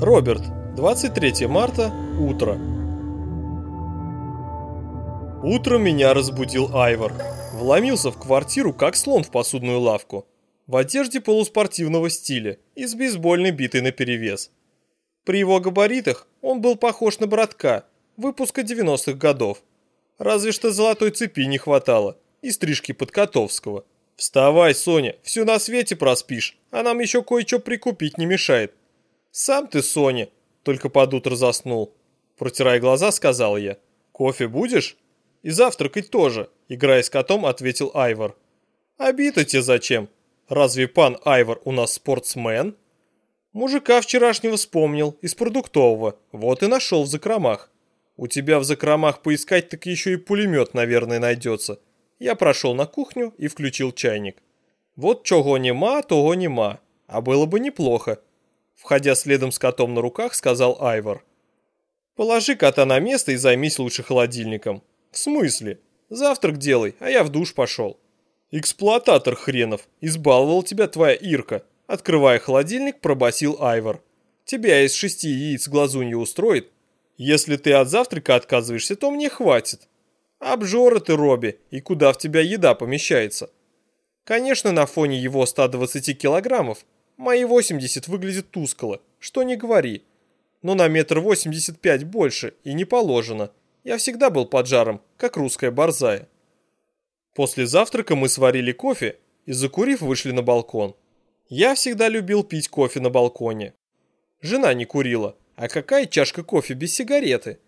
Роберт, 23 марта, утро. Утром меня разбудил Айвор. Вломился в квартиру, как слон в посудную лавку. В одежде полуспортивного стиля и с бейсбольной битой наперевес. При его габаритах он был похож на братка, выпуска 90-х годов. Разве что золотой цепи не хватало и стрижки Подкотовского. «Вставай, Соня, все на свете проспишь, а нам еще кое-что прикупить не мешает», «Сам ты, Соня!» Только под утро заснул. Протирая глаза, сказал я. «Кофе будешь?» «И завтракать тоже», играя с котом, ответил Айвор. «Обид-то тебе зачем? Разве пан Айвор у нас спортсмен?» «Мужика вчерашнего вспомнил, из продуктового, вот и нашел в закромах. У тебя в закромах поискать так еще и пулемет, наверное, найдется». Я прошел на кухню и включил чайник. Вот чего нема, того нема, а было бы неплохо, Входя следом с котом на руках, сказал Айвор. «Положи кота на место и займись лучше холодильником». «В смысле? Завтрак делай, а я в душ пошел». «Эксплуататор хренов, избаловал тебя твоя Ирка», открывая холодильник, пробасил Айвор. «Тебя из шести яиц глазунья устроит? Если ты от завтрака отказываешься, то мне хватит. Обжора ты, Робби, и куда в тебя еда помещается?» Конечно, на фоне его 120 килограммов Мои 80 выглядят тускло, что не говори. Но на метр восемьдесят пять больше и не положено. Я всегда был под жаром, как русская борзая. После завтрака мы сварили кофе и, закурив, вышли на балкон. Я всегда любил пить кофе на балконе. Жена не курила, а какая чашка кофе без сигареты?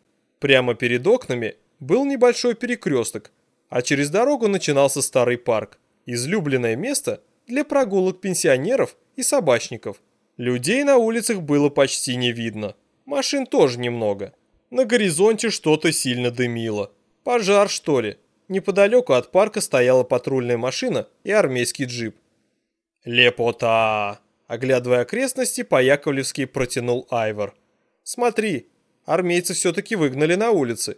Прямо перед окнами был небольшой перекресток, а через дорогу начинался старый парк. Излюбленное место для прогулок пенсионеров и собачников. Людей на улицах было почти не видно. Машин тоже немного. На горизонте что-то сильно дымило. Пожар, что ли? Неподалеку от парка стояла патрульная машина и армейский джип. «Лепота!» Оглядывая окрестности, по-яковлевски протянул Айвор. «Смотри, армейцы все-таки выгнали на улицы.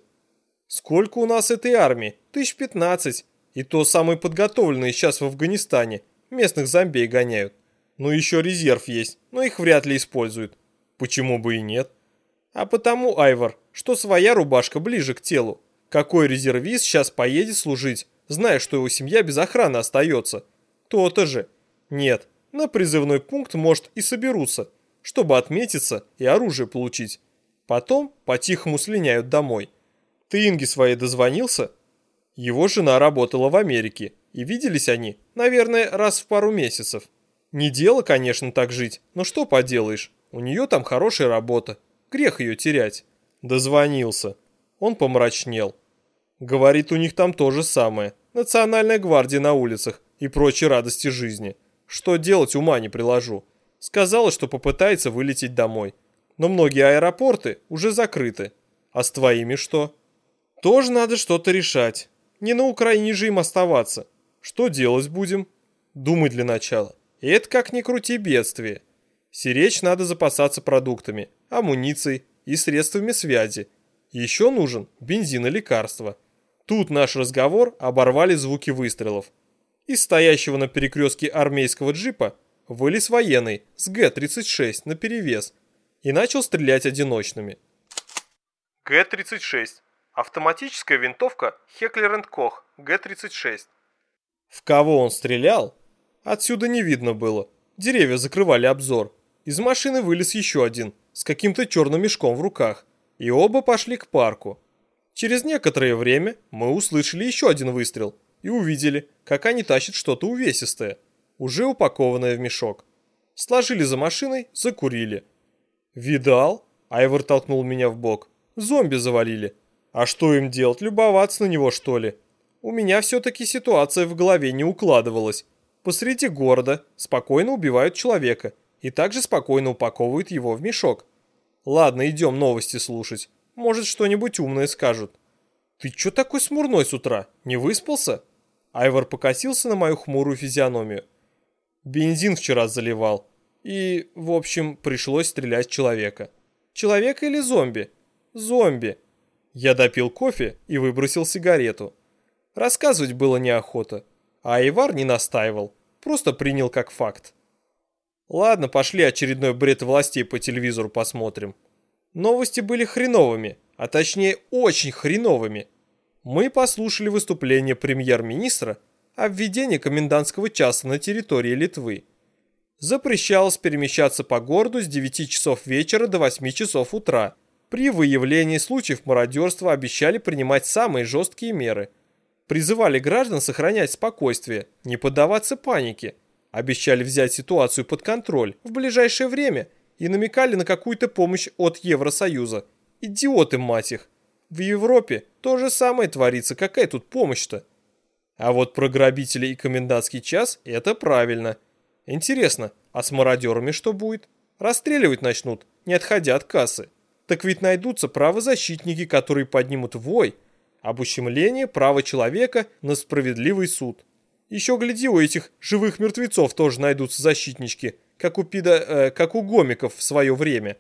Сколько у нас этой армии? Тысяч пятнадцать. И то самые подготовленные сейчас в Афганистане. Местных зомбей гоняют. Ну еще резерв есть, но их вряд ли используют. Почему бы и нет? А потому, Айвор, что своя рубашка ближе к телу. Какой резервист сейчас поедет служить, зная, что его семья без охраны остается? То-то же. Нет, на призывной пункт, может, и соберутся, чтобы отметиться и оружие получить. Потом по-тихому слиняют домой. Ты Инге своей дозвонился? Его жена работала в Америке, и виделись они, наверное, раз в пару месяцев. Не дело, конечно, так жить, но что поделаешь, у нее там хорошая работа, грех ее терять. Дозвонился. Он помрачнел. Говорит, у них там то же самое. Национальная гвардия на улицах и прочие радости жизни. Что делать, ума не приложу. Сказала, что попытается вылететь домой. Но многие аэропорты уже закрыты. А с твоими что? Тоже надо что-то решать. Не на Украине же им оставаться. Что делать будем? Думай для начала. И это как ни крути бедствие. Сиречь надо запасаться продуктами, амуницией и средствами связи. Еще нужен бензин и лекарства. Тут наш разговор оборвали звуки выстрелов. Из стоящего на перекрестке армейского джипа вылез военный с Г-36 наперевес и начал стрелять одиночными. Г-36. Автоматическая винтовка Хеклер Кох Г-36. В кого он стрелял, Отсюда не видно было. Деревья закрывали обзор. Из машины вылез еще один, с каким-то черным мешком в руках. И оба пошли к парку. Через некоторое время мы услышали еще один выстрел и увидели, как они тащат что-то увесистое, уже упакованное в мешок. Сложили за машиной, закурили. «Видал?» – Айвор толкнул меня в бок. «Зомби завалили. А что им делать, любоваться на него, что ли?» У меня все-таки ситуация в голове не укладывалась посреди города спокойно убивают человека и также спокойно упаковывают его в мешок. Ладно, идем новости слушать. Может, что-нибудь умное скажут. Ты чё такой смурной с утра? Не выспался? Айвор покосился на мою хмурую физиономию. Бензин вчера заливал. И, в общем, пришлось стрелять человека. Человека или зомби? Зомби. Я допил кофе и выбросил сигарету. Рассказывать было неохота. А Айвар не настаивал, просто принял как факт. Ладно, пошли очередной бред властей по телевизору посмотрим. Новости были хреновыми, а точнее очень хреновыми. Мы послушали выступление премьер-министра о введении комендантского часа на территории Литвы. Запрещалось перемещаться по городу с 9 часов вечера до 8 часов утра. При выявлении случаев мародерства обещали принимать самые жесткие меры. Призывали граждан сохранять спокойствие, не поддаваться панике, Обещали взять ситуацию под контроль в ближайшее время и намекали на какую-то помощь от Евросоюза. Идиоты, мать их. В Европе то же самое творится, какая тут помощь-то? А вот про грабители и комендантский час – это правильно. Интересно, а с мародерами что будет? Расстреливать начнут, не отходя от кассы. Так ведь найдутся правозащитники, которые поднимут вой об ущемлении права человека на справедливый суд. Еще гляди, у этих живых мертвецов тоже найдутся защитнички, как у пида, э, как у гомиков в свое время.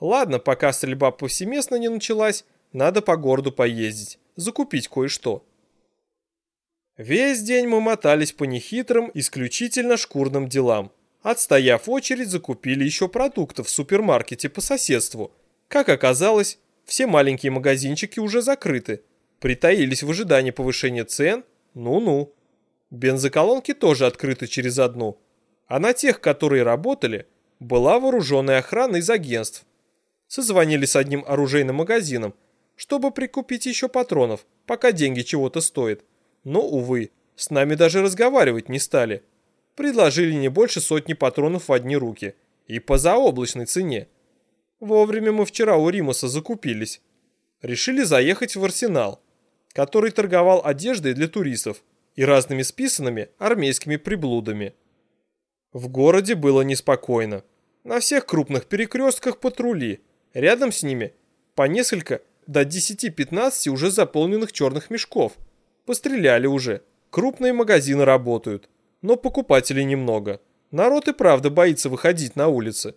Ладно, пока стрельба повсеместно не началась, надо по городу поездить, закупить кое-что. Весь день мы мотались по нехитрым, исключительно шкурным делам. Отстояв очередь, закупили еще продуктов в супермаркете по соседству. Как оказалось, все маленькие магазинчики уже закрыты. Притаились в ожидании повышения цен? Ну-ну. Бензоколонки тоже открыты через одну, а на тех, которые работали, была вооруженная охрана из агентств. Созвонили с одним оружейным магазином, чтобы прикупить еще патронов, пока деньги чего-то стоят. Но, увы, с нами даже разговаривать не стали. Предложили не больше сотни патронов в одни руки. И по заоблачной цене. Вовремя мы вчера у Римуса закупились. Решили заехать в Арсенал, который торговал одеждой для туристов и разными списанными армейскими приблудами. В городе было неспокойно. На всех крупных перекрестках патрули, рядом с ними по несколько до 10-15 уже заполненных черных мешков. Постреляли уже, крупные магазины работают, но покупателей немного. Народ и правда боится выходить на улицы.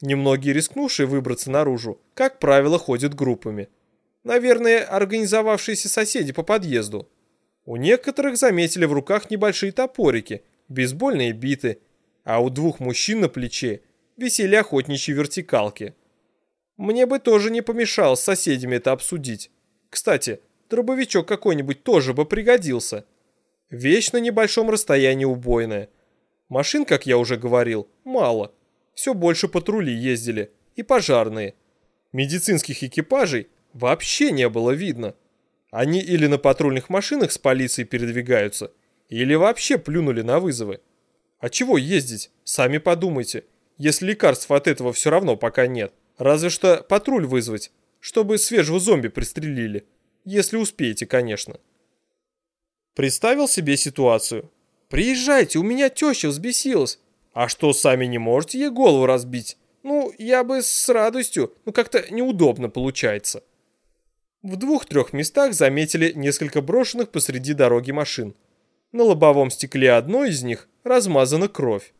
Немногие рискнувшие выбраться наружу, как правило, ходят группами. Наверное, организовавшиеся соседи по подъезду – у некоторых заметили в руках небольшие топорики, бейсбольные биты, а у двух мужчин на плече висели охотничьи вертикалки. Мне бы тоже не помешало с соседями это обсудить. Кстати, дробовичок какой-нибудь тоже бы пригодился. Вещь на небольшом расстоянии убойная. Машин, как я уже говорил, мало. Все больше патрули ездили и пожарные. Медицинских экипажей вообще не было видно. Они или на патрульных машинах с полицией передвигаются, или вообще плюнули на вызовы. А чего ездить? Сами подумайте. Если лекарств от этого все равно пока нет. Разве что патруль вызвать, чтобы свежего зомби пристрелили. Если успеете, конечно. Представил себе ситуацию. «Приезжайте, у меня теща взбесилась. А что, сами не можете ей голову разбить? Ну, я бы с радостью, но как-то неудобно получается». В двух-трех местах заметили несколько брошенных посреди дороги машин. На лобовом стекле одной из них размазана кровь.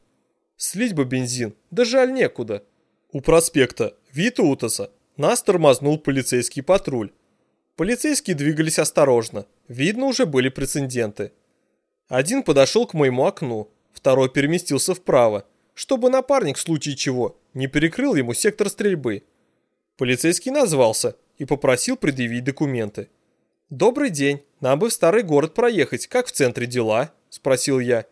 Слить бы бензин, да жаль некуда. У проспекта Витаутаса нас тормознул полицейский патруль. Полицейские двигались осторожно, видно уже были прецеденты. Один подошел к моему окну, второй переместился вправо, чтобы напарник в случае чего не перекрыл ему сектор стрельбы. Полицейский назвался и попросил предъявить документы. «Добрый день, нам бы в старый город проехать, как в центре дела?» – спросил я.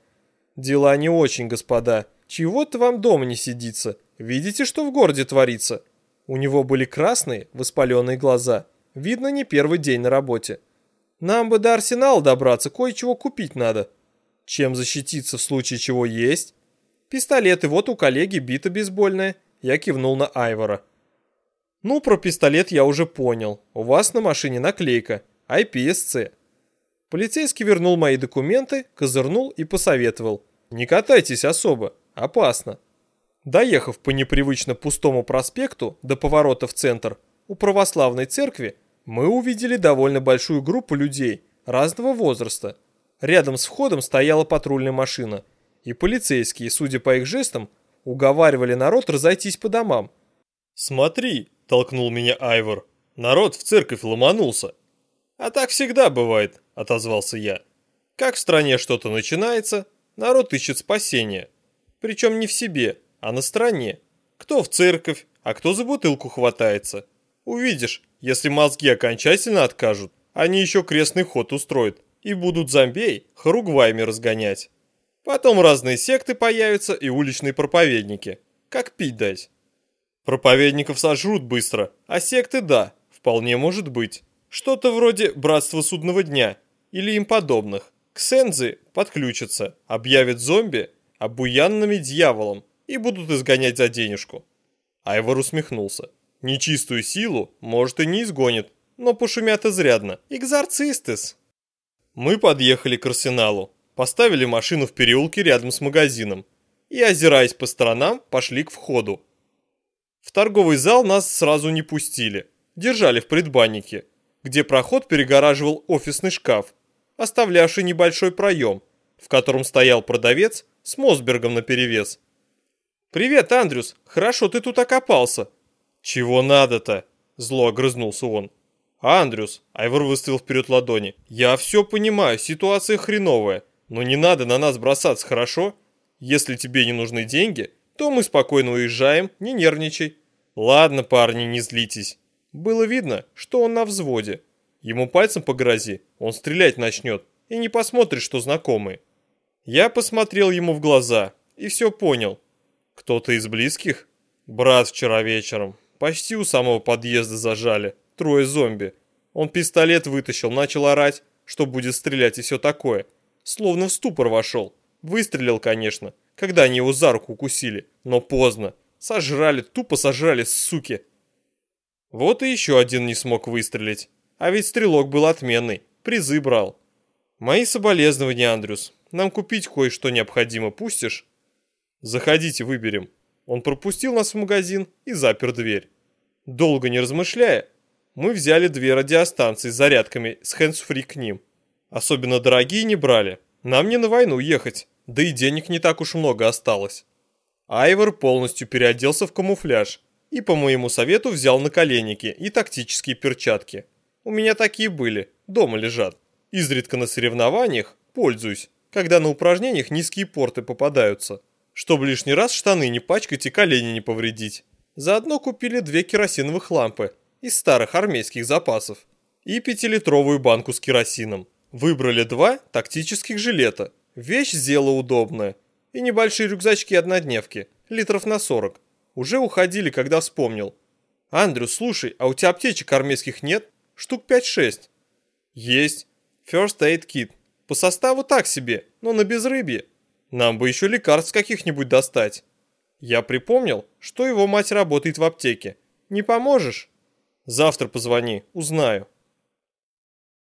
«Дела не очень, господа. Чего-то вам дома не сидится. Видите, что в городе творится?» У него были красные, воспаленные глаза. Видно, не первый день на работе. «Нам бы до арсенала добраться, кое-чего купить надо». «Чем защититься в случае чего есть?» «Пистолеты, вот у коллеги бита бейсбольная». Я кивнул на Айвора. Ну, про пистолет я уже понял. У вас на машине наклейка IPSC. Полицейский вернул мои документы, козырнул и посоветовал. Не катайтесь особо, опасно. Доехав по непривычно пустому проспекту до поворота в центр, у православной церкви, мы увидели довольно большую группу людей разного возраста. Рядом с входом стояла патрульная машина, и полицейские, судя по их жестам, уговаривали народ разойтись по домам. «Смотри, толкнул меня Айвор. Народ в церковь ломанулся. А так всегда бывает, отозвался я. Как в стране что-то начинается, народ ищет спасения. Причем не в себе, а на стороне. Кто в церковь, а кто за бутылку хватается. Увидишь, если мозги окончательно откажут, они еще крестный ход устроят и будут зомбей хоругваями разгонять. Потом разные секты появятся и уличные проповедники. Как пить дать? Проповедников сожрут быстро, а секты да, вполне может быть. Что-то вроде Братства Судного Дня или им подобных. Ксензы подключатся, объявят зомби обуянными дьяволом и будут изгонять за денежку. Айвор усмехнулся. Нечистую силу, может, и не изгонит, но пошумят изрядно. Экзорцистес. Мы подъехали к арсеналу, поставили машину в переулке рядом с магазином и, озираясь по сторонам, пошли к входу. В торговый зал нас сразу не пустили, держали в предбаннике, где проход перегораживал офисный шкаф, оставлявший небольшой проем, в котором стоял продавец с Мосбергом наперевес. «Привет, Андрюс, хорошо ты тут окопался». «Чего надо-то?» – зло огрызнулся он. «Андрюс», – Айвор выставил вперед ладони, – «я все понимаю, ситуация хреновая, но не надо на нас бросаться, хорошо? Если тебе не нужны деньги, то мы спокойно уезжаем, не нервничай». «Ладно, парни, не злитесь». Было видно, что он на взводе. Ему пальцем погрози, он стрелять начнет и не посмотрит, что знакомый. Я посмотрел ему в глаза и все понял. Кто-то из близких? Брат вчера вечером. Почти у самого подъезда зажали. Трое зомби. Он пистолет вытащил, начал орать, что будет стрелять и все такое. Словно в ступор вошел. Выстрелил, конечно, когда они его за руку укусили. Но поздно. Сожрали, тупо сожрали, суки. Вот и еще один не смог выстрелить. А ведь стрелок был отменный, призы брал. Мои соболезнования, Андрюс. Нам купить кое-что необходимо, пустишь? Заходите, выберем. Он пропустил нас в магазин и запер дверь. Долго не размышляя, мы взяли две радиостанции с зарядками с хэндсфри к ним. Особенно дорогие не брали. Нам не на войну ехать, да и денег не так уж много осталось. Айвор полностью переоделся в камуфляж и по моему совету взял наколенники и тактические перчатки. У меня такие были, дома лежат. Изредка на соревнованиях пользуюсь, когда на упражнениях низкие порты попадаются чтобы лишний раз штаны не пачкать и колени не повредить. Заодно купили две керосиновых лампы из старых армейских запасов и пятилитровую банку с керосином. Выбрали два тактических жилета. Вещь сделала удобная. И небольшие рюкзачки-однодневки, литров на 40. Уже уходили, когда вспомнил. «Андрю, слушай, а у тебя аптечек армейских нет? Штук 5-6». «Есть. First Aid Kit. По составу так себе, но на безрыбье. Нам бы еще лекарств каких-нибудь достать. Я припомнил, что его мать работает в аптеке. Не поможешь? Завтра позвони, узнаю.